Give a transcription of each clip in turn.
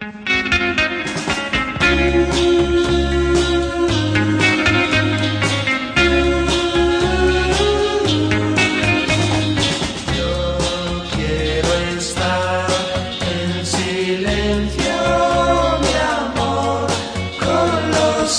Yo quiero estar en silencio, mi amor con los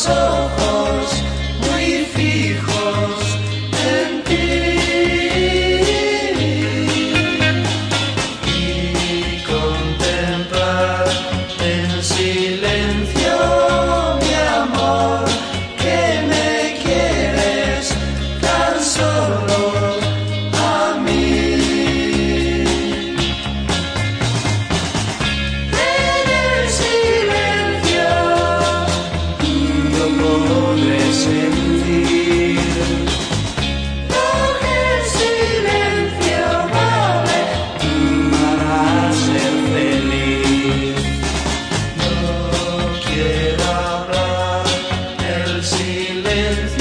hands.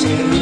ser